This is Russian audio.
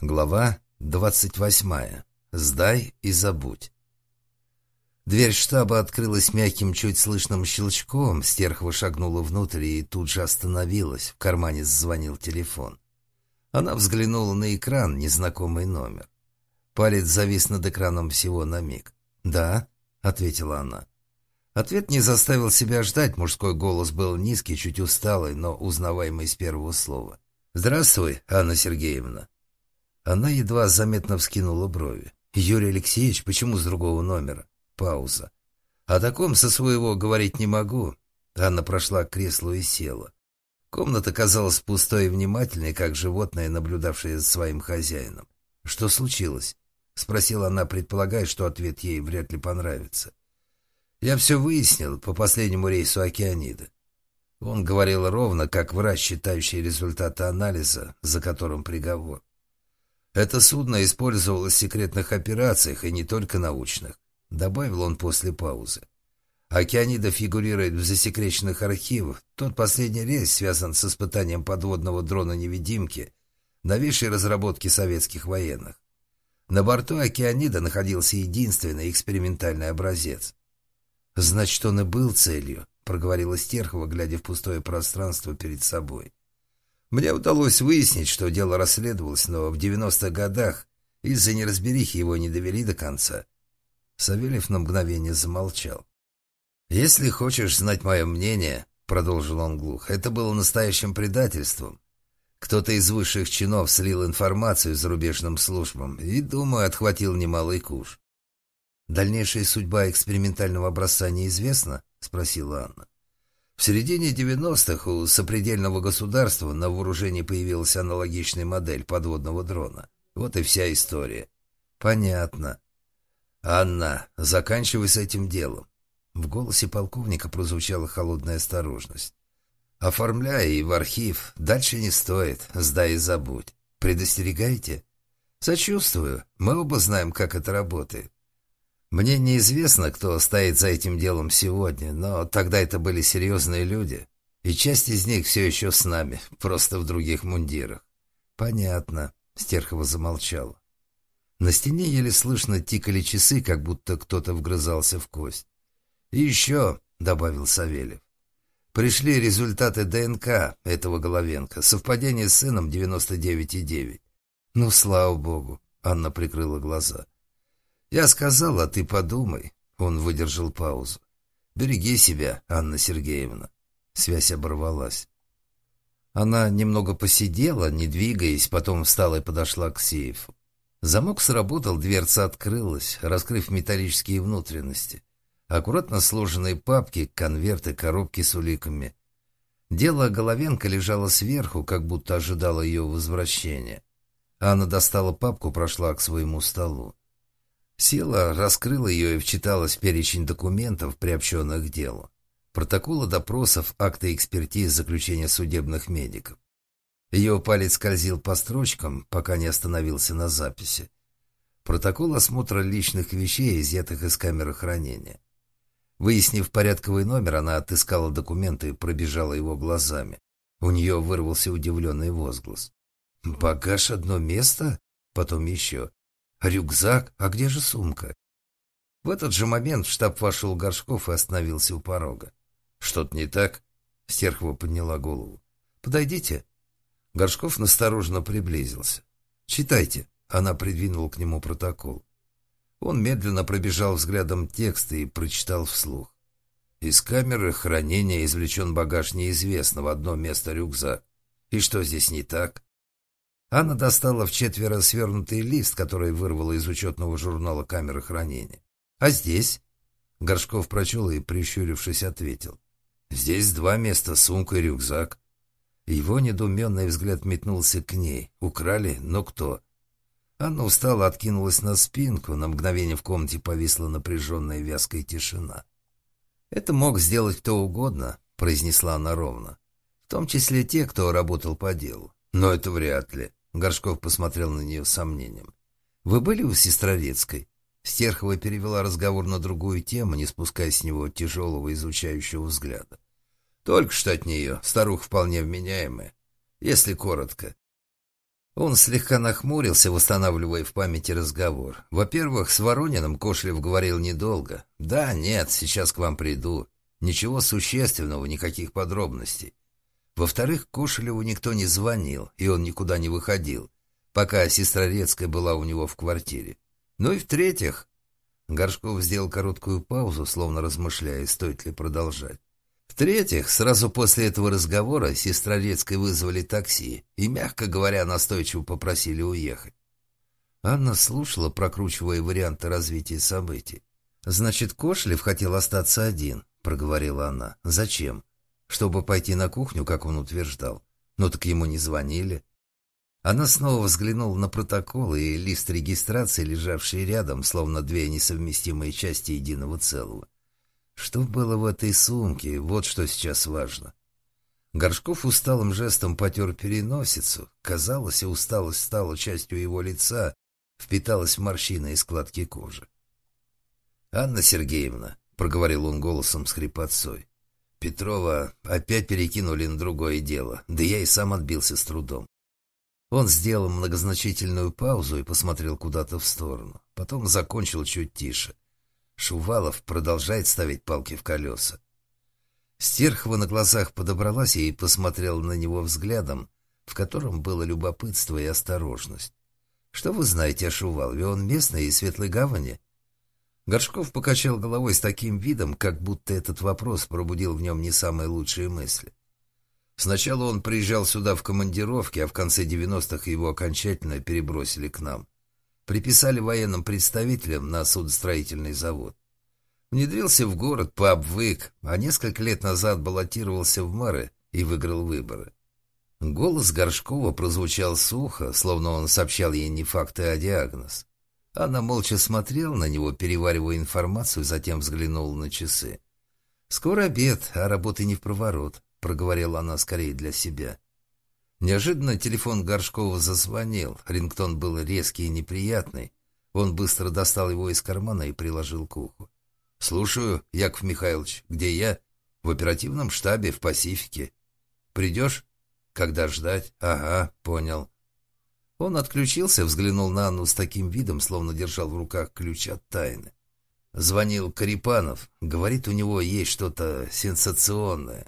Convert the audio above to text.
Глава двадцать восьмая. Сдай и забудь. Дверь штаба открылась мягким, чуть слышным щелчком. Стерхова шагнула внутрь и тут же остановилась. В кармане зазвонил телефон. Она взглянула на экран, незнакомый номер. Палец завис над экраном всего на миг. «Да», — ответила она. Ответ не заставил себя ждать. Мужской голос был низкий, чуть усталый, но узнаваемый с первого слова. «Здравствуй, Анна Сергеевна». Она едва заметно вскинула брови. «Юрий Алексеевич, почему с другого номера?» Пауза. «О таком со своего говорить не могу». Анна прошла к креслу и села. Комната казалась пустой и внимательной, как животное, наблюдавшее за своим хозяином. «Что случилось?» — спросила она, предполагая, что ответ ей вряд ли понравится. «Я все выяснил по последнему рейсу Океанида». Он говорил ровно, как врач, считающий результаты анализа, за которым приговор. Это судно использовалось в секретных операциях и не только научных, добавил он после паузы. Океанида фигурирует в засекреченных архивах. Тот последний рейс связан с испытанием подводного дрона-невидимки, новейшей разработки советских военных. На борту Океанида находился единственный экспериментальный образец. «Значит, он и был целью», — проговорила Стерхова, глядя в пустое пространство перед собой. Мне удалось выяснить, что дело расследовалось, но в 90-х годах из-за неразберихи его не довели до конца. Савельев на мгновение замолчал. «Если хочешь знать мое мнение», — продолжил он глухо, — «это было настоящим предательством. Кто-то из высших чинов слил информацию зарубежным службам и, думаю, отхватил немалый куш». «Дальнейшая судьба экспериментального образца неизвестна?» — спросила Анна. В середине 90-х у сопредельного государства на вооружении появилась аналогичная модель подводного дрона. Вот и вся история. Понятно. Анна, заканчивай с этим делом. В голосе полковника прозвучала холодная осторожность. Оформляй и в архив. Дальше не стоит. Сдай и забудь. Предостерегаете? Сочувствую. Мы оба знаем, как это работает. Мне неизвестно, кто стоит за этим делом сегодня, но тогда это были серьезные люди, и часть из них все еще с нами, просто в других мундирах. Понятно, Стерхова замолчала. На стене еле слышно тикали часы, как будто кто-то вгрызался в кость. «И еще», — добавил Савельев, — «пришли результаты ДНК этого Головенко, совпадение с сыном 99,9». «Ну, слава богу», — Анна прикрыла глаза. «Я сказал, а ты подумай». Он выдержал паузу. «Береги себя, Анна Сергеевна». Связь оборвалась. Она немного посидела, не двигаясь, потом встала и подошла к сейфу. Замок сработал, дверца открылась, раскрыв металлические внутренности. Аккуратно сложенные папки, конверты, коробки с уликами. Дело Головенко лежало сверху, как будто ожидало ее возвращения. Анна достала папку, прошла к своему столу. Села, раскрыла ее и вчиталась в перечень документов, приобщенных к делу. Протоколы допросов, акты экспертиз, заключения судебных медиков. Ее палец скользил по строчкам, пока не остановился на записи. Протокол осмотра личных вещей, изъятых из камеры хранения. Выяснив порядковый номер, она отыскала документы и пробежала его глазами. У нее вырвался удивленный возглас. «Багаж одно место? Потом еще. Рюкзак? А где же сумка? В этот же момент в штаб вошел Горшков и остановился у порога. «Что-то не так?» Стерхова подняла голову. «Подойдите». Горшков настороженно приблизился. «Читайте». Она придвинула к нему протокол. Он медленно пробежал взглядом текст и прочитал вслух. Из камеры хранения извлечен багаж неизвестного, одно место рюкзак. И что здесь не так? Анна достала в четверо свернутый лист, который вырвала из учетного журнала камеры хранения. «А здесь?» Горшков прочел и, прищурившись, ответил. «Здесь два места, сумка и рюкзак». Его недоуменный взгляд метнулся к ней. «Украли? Но кто?» Анна устало откинулась на спинку, на мгновение в комнате повисла напряженная вязкая тишина. «Это мог сделать кто угодно», — произнесла она ровно. «В том числе те, кто работал по делу. Но это вряд ли. Горшков посмотрел на нее с сомнением. «Вы были у Сестрорецкой?» Стерхова перевела разговор на другую тему, не спуская с него тяжелого изучающего взгляда. «Только что от нее. Старуха вполне вменяемая. Если коротко. Он слегка нахмурился, восстанавливая в памяти разговор. Во-первых, с Ворониным Кошлев говорил недолго. «Да, нет, сейчас к вам приду. Ничего существенного, никаких подробностей». Во-вторых, Кошелеву никто не звонил, и он никуда не выходил, пока сестра Рецкая была у него в квартире. Ну и в-третьих, Горшков сделал короткую паузу, словно размышляя, стоит ли продолжать. В-третьих, сразу после этого разговора сестра Рецкой вызвали такси и, мягко говоря, настойчиво попросили уехать. Анна слушала, прокручивая варианты развития событий. «Значит, Кошлев хотел остаться один», — проговорила она. «Зачем? Чтобы пойти на кухню, как он утверждал. Ну так ему не звонили». Она снова взглянула на протокол и лист регистрации, лежавший рядом, словно две несовместимые части единого целого. Что было в этой сумке, вот что сейчас важно. Горшков усталым жестом потер переносицу. Казалось, усталость стала частью его лица, впиталась в морщины и складки кожи. «Анна Сергеевна», — проговорил он голосом с хрипотцой, — «Петрова опять перекинули на другое дело, да я и сам отбился с трудом. Он сделал многозначительную паузу и посмотрел куда-то в сторону. Потом закончил чуть тише. Шувалов продолжает ставить палки в колеса. Стерхова на глазах подобралась и посмотрела на него взглядом, в котором было любопытство и осторожность. «Что вы знаете о Шувалове? Он местный из Светлой Гавани?» Горшков покачал головой с таким видом, как будто этот вопрос пробудил в нем не самые лучшие мысли. Сначала он приезжал сюда в командировке, а в конце 90-х его окончательно перебросили к нам. Приписали военным представителям на судостроительный завод. Внедрился в город, пообвык, а несколько лет назад баллотировался в мэры и выиграл выборы. Голос Горшкова прозвучал сухо, словно он сообщал ей не факты, а диагноз. Она молча смотрела на него, переваривая информацию, затем взглянула на часы. «Скоро обед, а работы не в проворот проговорила она скорее для себя. Неожиданно телефон Горшкова зазвонил. Рингтон был резкий и неприятный. Он быстро достал его из кармана и приложил к уху. «Слушаю, Яков Михайлович. Где я?» «В оперативном штабе в Пасифике. Придешь?» «Когда ждать?» «Ага, понял». Он отключился, взглянул на Анну с таким видом, словно держал в руках ключ от тайны. Звонил Карипанов. Говорит, у него есть что-то сенсационное.